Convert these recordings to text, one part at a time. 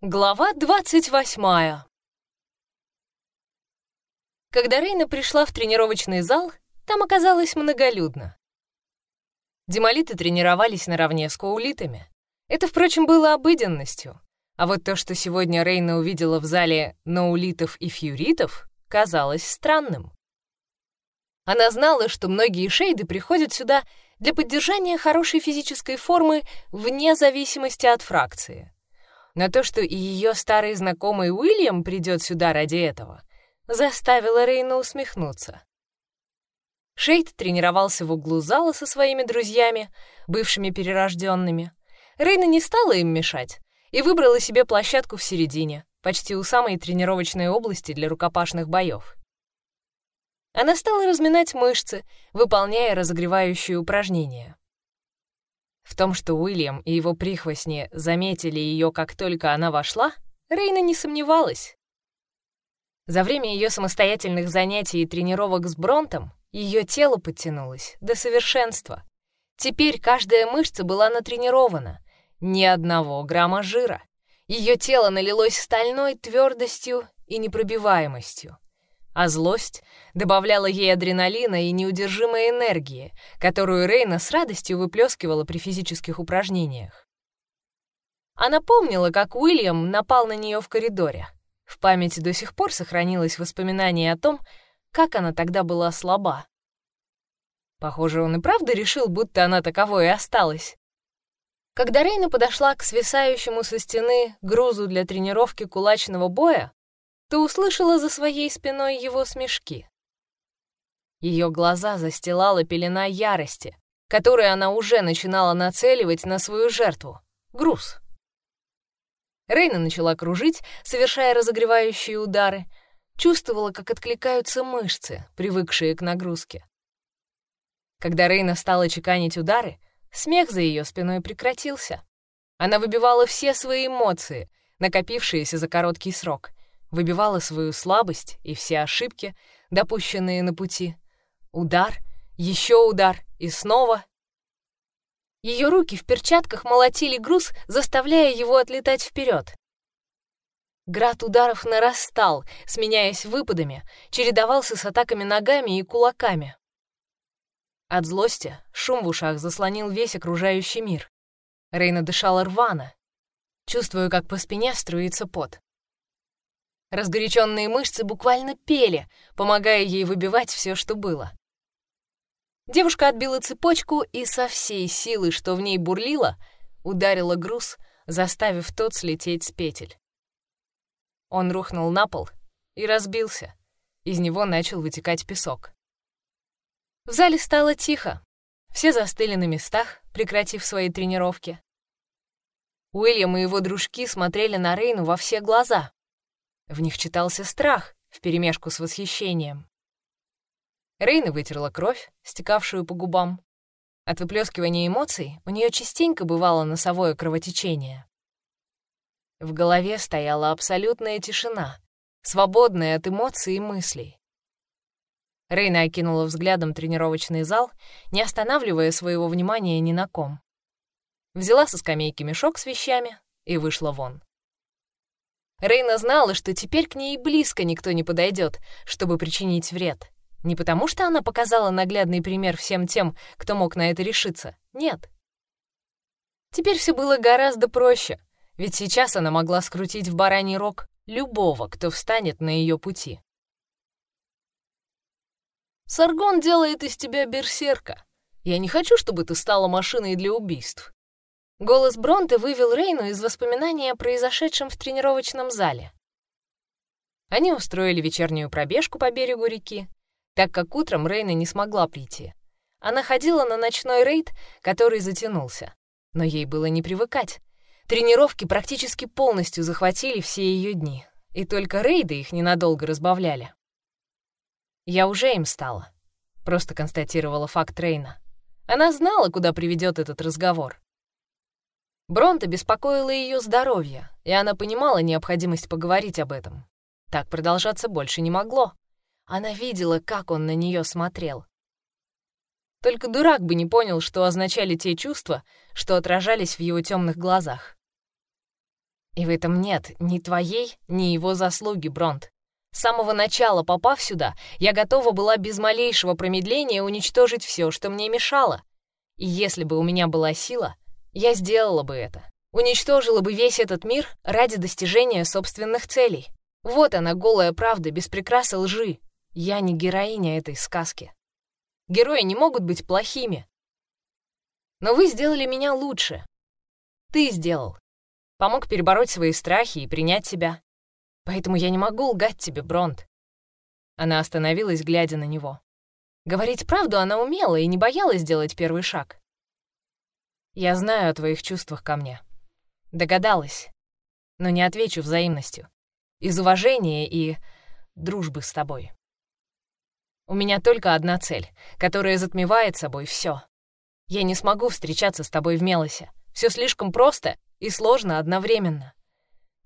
Глава двадцать восьмая. Когда Рейна пришла в тренировочный зал, там оказалось многолюдно. Демолиты тренировались наравне с коулитами. Это, впрочем, было обыденностью. А вот то, что сегодня Рейна увидела в зале ноулитов и фьюритов, казалось странным. Она знала, что многие шейды приходят сюда для поддержания хорошей физической формы вне зависимости от фракции. Но то, что и ее старый знакомый Уильям придет сюда ради этого, заставило Рейна усмехнуться. Шейд тренировался в углу зала со своими друзьями, бывшими перерожденными. Рейна не стала им мешать и выбрала себе площадку в середине, почти у самой тренировочной области для рукопашных боев. Она стала разминать мышцы, выполняя разогревающие упражнения. В том, что Уильям и его прихвостни заметили ее, как только она вошла, Рейна не сомневалась. За время ее самостоятельных занятий и тренировок с Бронтом ее тело подтянулось до совершенства. Теперь каждая мышца была натренирована, ни одного грамма жира. Ее тело налилось стальной твердостью и непробиваемостью а злость добавляла ей адреналина и неудержимой энергии, которую Рейна с радостью выплескивала при физических упражнениях. Она помнила, как Уильям напал на нее в коридоре. В памяти до сих пор сохранилось воспоминание о том, как она тогда была слаба. Похоже, он и правда решил, будто она таковой и осталась. Когда Рейна подошла к свисающему со стены грузу для тренировки кулачного боя, то услышала за своей спиной его смешки. Ее глаза застилала пелена ярости, которую она уже начинала нацеливать на свою жертву — груз. Рейна начала кружить, совершая разогревающие удары, чувствовала, как откликаются мышцы, привыкшие к нагрузке. Когда Рейна стала чеканить удары, смех за ее спиной прекратился. Она выбивала все свои эмоции, накопившиеся за короткий срок, выбивала свою слабость и все ошибки, допущенные на пути. Удар, еще удар и снова. Ее руки в перчатках молотили груз, заставляя его отлетать вперед. Град ударов нарастал, сменяясь выпадами, чередовался с атаками ногами и кулаками. От злости шум в ушах заслонил весь окружающий мир. Рейна дышала рвано. Чувствую, как по спине струится пот. Разгоряченные мышцы буквально пели, помогая ей выбивать все, что было. Девушка отбила цепочку и со всей силы, что в ней бурлило, ударила груз, заставив тот слететь с петель. Он рухнул на пол и разбился. Из него начал вытекать песок. В зале стало тихо. Все застыли на местах, прекратив свои тренировки. Уильям и его дружки смотрели на Рейну во все глаза. В них читался страх вперемешку с восхищением. Рейна вытерла кровь, стекавшую по губам. От выплескивания эмоций у нее частенько бывало носовое кровотечение. В голове стояла абсолютная тишина, свободная от эмоций и мыслей. Рейна окинула взглядом тренировочный зал, не останавливая своего внимания ни на ком. Взяла со скамейки мешок с вещами и вышла вон. Рейна знала, что теперь к ней близко никто не подойдет, чтобы причинить вред. Не потому, что она показала наглядный пример всем тем, кто мог на это решиться. Нет. Теперь все было гораздо проще, ведь сейчас она могла скрутить в бараний рог любого, кто встанет на ее пути. «Саргон делает из тебя берсерка. Я не хочу, чтобы ты стала машиной для убийств. Голос Бронте вывел Рейну из воспоминания о произошедшем в тренировочном зале. Они устроили вечернюю пробежку по берегу реки, так как утром Рейна не смогла прийти. Она ходила на ночной рейд, который затянулся. Но ей было не привыкать. Тренировки практически полностью захватили все ее дни, и только рейды их ненадолго разбавляли. «Я уже им стала», — просто констатировала факт Рейна. Она знала, куда приведет этот разговор. Бронта беспокоило ее здоровье, и она понимала необходимость поговорить об этом. Так продолжаться больше не могло. Она видела, как он на нее смотрел. Только дурак бы не понял, что означали те чувства, что отражались в его темных глазах. И в этом нет ни твоей, ни его заслуги, Бронт. С самого начала, попав сюда, я готова была без малейшего промедления уничтожить все, что мне мешало. И если бы у меня была сила, я сделала бы это. Уничтожила бы весь этот мир ради достижения собственных целей. Вот она, голая правда, без прикрас и лжи. Я не героиня этой сказки. Герои не могут быть плохими. Но вы сделали меня лучше. Ты сделал. Помог перебороть свои страхи и принять себя. Поэтому я не могу лгать тебе, Бронт. Она остановилась, глядя на него. Говорить правду она умела и не боялась сделать первый шаг. Я знаю о твоих чувствах ко мне. Догадалась, но не отвечу взаимностью. Из уважения и дружбы с тобой. У меня только одна цель, которая затмевает собой все. Я не смогу встречаться с тобой в Мелосе. Все слишком просто и сложно одновременно.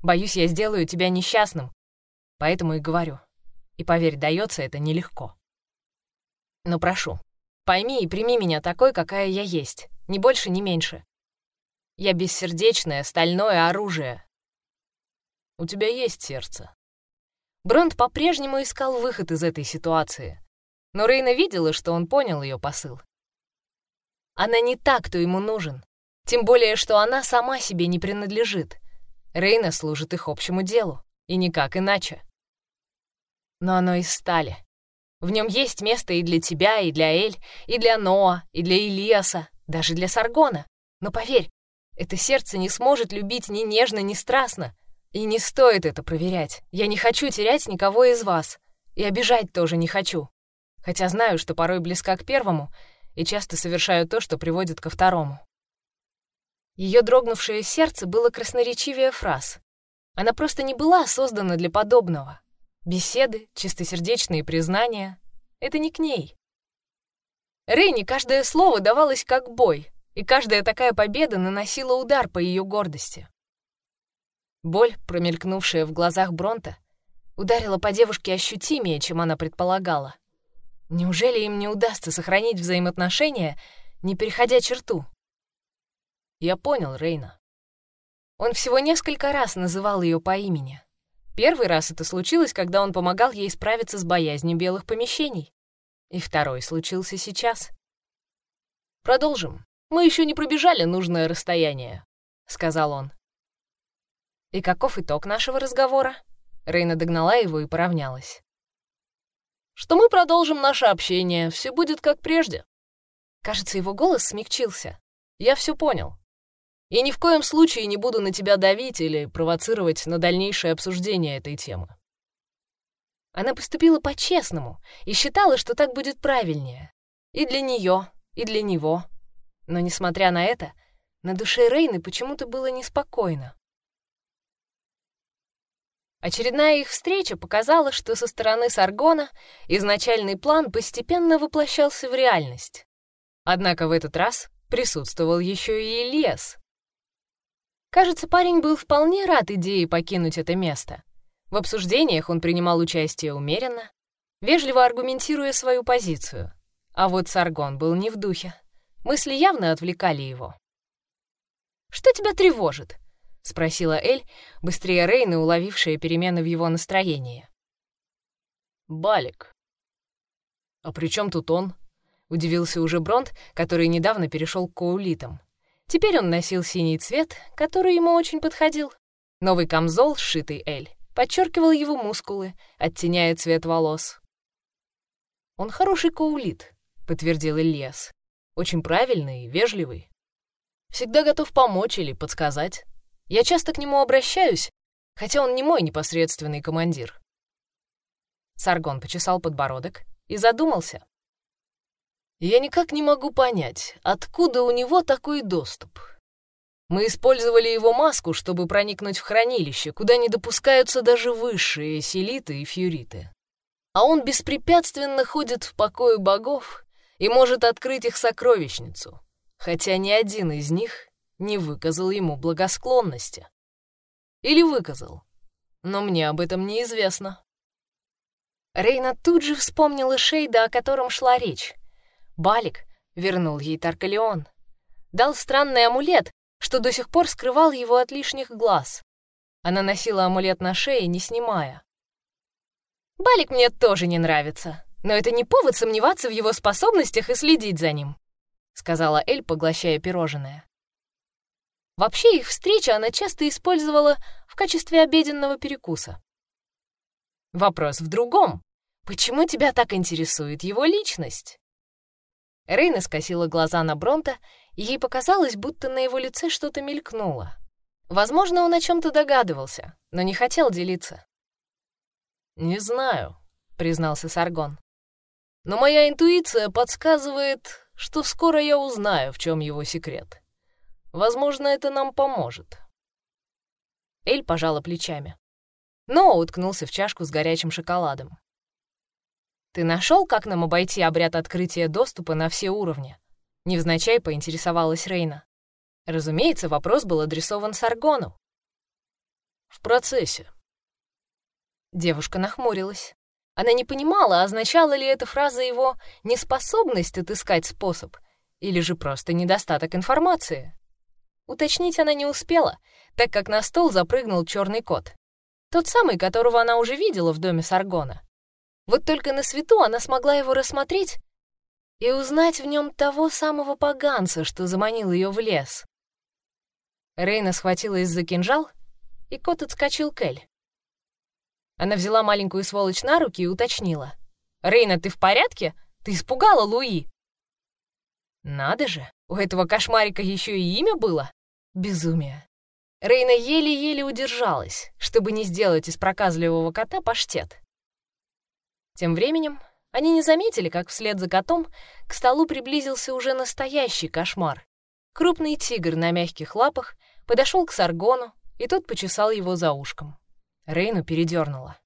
Боюсь, я сделаю тебя несчастным, поэтому и говорю. И поверь, дается это нелегко. Но прошу, пойми и прими меня такой, какая я есть, ни больше, ни меньше. Я бессердечное, стальное оружие. У тебя есть сердце. Бронт по-прежнему искал выход из этой ситуации, но Рейна видела, что он понял ее посыл. Она не та, кто ему нужен, тем более, что она сама себе не принадлежит. Рейна служит их общему делу, и никак иначе. Но оно из стали, в нем есть место и для тебя, и для Эль, и для Ноа, и для Илиаса, даже для Саргона. Но поверь, это сердце не сможет любить ни нежно, ни страстно. И не стоит это проверять. Я не хочу терять никого из вас. И обижать тоже не хочу. Хотя знаю, что порой близка к первому, и часто совершаю то, что приводит ко второму. Ее дрогнувшее сердце было красноречивее фраз. Она просто не была создана для подобного. Беседы, чистосердечные признания — это не к ней. Рейни каждое слово давалось как бой, и каждая такая победа наносила удар по ее гордости. Боль, промелькнувшая в глазах Бронта, ударила по девушке ощутимее, чем она предполагала. Неужели им не удастся сохранить взаимоотношения, не переходя черту? Я понял Рейна. Он всего несколько раз называл ее по имени. Первый раз это случилось, когда он помогал ей справиться с боязнью белых помещений. И второй случился сейчас. «Продолжим. Мы еще не пробежали нужное расстояние», — сказал он. «И каков итог нашего разговора?» Рейна догнала его и поравнялась. «Что мы продолжим наше общение, все будет как прежде». Кажется, его голос смягчился. «Я все понял. И ни в коем случае не буду на тебя давить или провоцировать на дальнейшее обсуждение этой темы. Она поступила по-честному и считала, что так будет правильнее. И для нее, и для него. Но, несмотря на это, на душе Рейны почему-то было неспокойно. Очередная их встреча показала, что со стороны Саргона изначальный план постепенно воплощался в реальность. Однако в этот раз присутствовал еще и Ильяс, Кажется, парень был вполне рад идее покинуть это место. В обсуждениях он принимал участие умеренно, вежливо аргументируя свою позицию. А вот Саргон был не в духе. Мысли явно отвлекали его. «Что тебя тревожит?» — спросила Эль, быстрее Рейна, уловившая перемены в его настроении. «Балик». «А при чем тут он?» — удивился уже Бронт, который недавно перешел к коулитам. Теперь он носил синий цвет, который ему очень подходил. Новый камзол, сшитый Эль, подчеркивал его мускулы, оттеняя цвет волос. «Он хороший коулит», — подтвердил Ильяс. «Очень правильный и вежливый. Всегда готов помочь или подсказать. Я часто к нему обращаюсь, хотя он не мой непосредственный командир». Саргон почесал подбородок и задумался. Я никак не могу понять, откуда у него такой доступ. Мы использовали его маску, чтобы проникнуть в хранилище, куда не допускаются даже высшие селиты и фьюриты. А он беспрепятственно ходит в покое богов и может открыть их сокровищницу, хотя ни один из них не выказал ему благосклонности. Или выказал, но мне об этом неизвестно. Рейна тут же вспомнила Шейда, о котором шла речь, Балик вернул ей Таркалеон. Дал странный амулет, что до сих пор скрывал его от лишних глаз. Она носила амулет на шее, не снимая. «Балик мне тоже не нравится, но это не повод сомневаться в его способностях и следить за ним», сказала Эль, поглощая пирожное. Вообще их встречи она часто использовала в качестве обеденного перекуса. Вопрос в другом. Почему тебя так интересует его личность? Рейна скосила глаза на Бронта, ей показалось, будто на его лице что-то мелькнуло. Возможно, он о чем-то догадывался, но не хотел делиться. «Не знаю», — признался Саргон. «Но моя интуиция подсказывает, что скоро я узнаю, в чем его секрет. Возможно, это нам поможет». Эль пожала плечами. Но уткнулся в чашку с горячим шоколадом. «Ты нашел, как нам обойти обряд открытия доступа на все уровни?» Невзначай поинтересовалась Рейна. Разумеется, вопрос был адресован Саргону. «В процессе». Девушка нахмурилась. Она не понимала, означала ли эта фраза его неспособность отыскать способ или же просто недостаток информации. Уточнить она не успела, так как на стол запрыгнул черный кот. Тот самый, которого она уже видела в доме Саргона. Вот только на свету она смогла его рассмотреть и узнать в нем того самого поганца, что заманил ее в лес. Рейна схватилась за кинжал, и кот отскочил к Эль. Она взяла маленькую сволочь на руки и уточнила. «Рейна, ты в порядке? Ты испугала Луи?» «Надо же, у этого кошмарика еще и имя было? Безумие!» Рейна еле-еле удержалась, чтобы не сделать из проказливого кота паштет. Тем временем они не заметили, как вслед за котом к столу приблизился уже настоящий кошмар. Крупный тигр на мягких лапах подошел к Саргону, и тот почесал его за ушком. Рейну передернуло.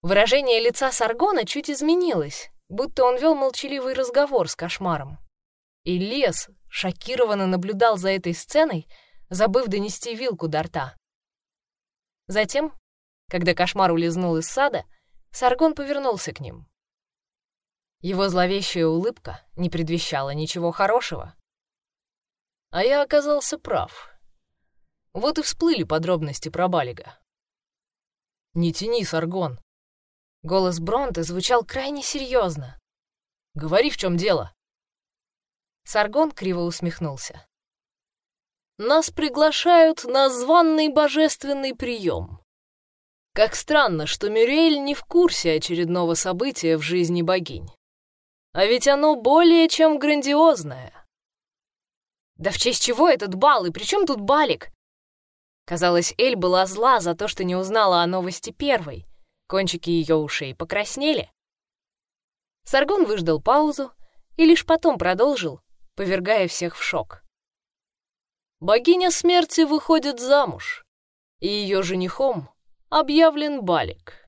Выражение лица Саргона чуть изменилось, будто он вел молчаливый разговор с кошмаром. И лес шокированно наблюдал за этой сценой, забыв донести вилку до рта. Затем, когда кошмар улизнул из сада, Саргон повернулся к ним. Его зловещая улыбка не предвещала ничего хорошего. А я оказался прав. Вот и всплыли подробности про Балига. «Не тяни, Саргон!» Голос Бронта звучал крайне серьезно. «Говори, в чем дело!» Саргон криво усмехнулся. «Нас приглашают на званный божественный прием. Как странно, что Мюрель не в курсе очередного события в жизни богинь. А ведь оно более чем грандиозное. Да в честь чего этот бал, и при чем тут балик? Казалось, Эль была зла за то, что не узнала о новости первой. Кончики ее ушей покраснели. Саргон выждал паузу и лишь потом продолжил, повергая всех в шок. Богиня смерти выходит замуж, и ее женихом объявлен Балик.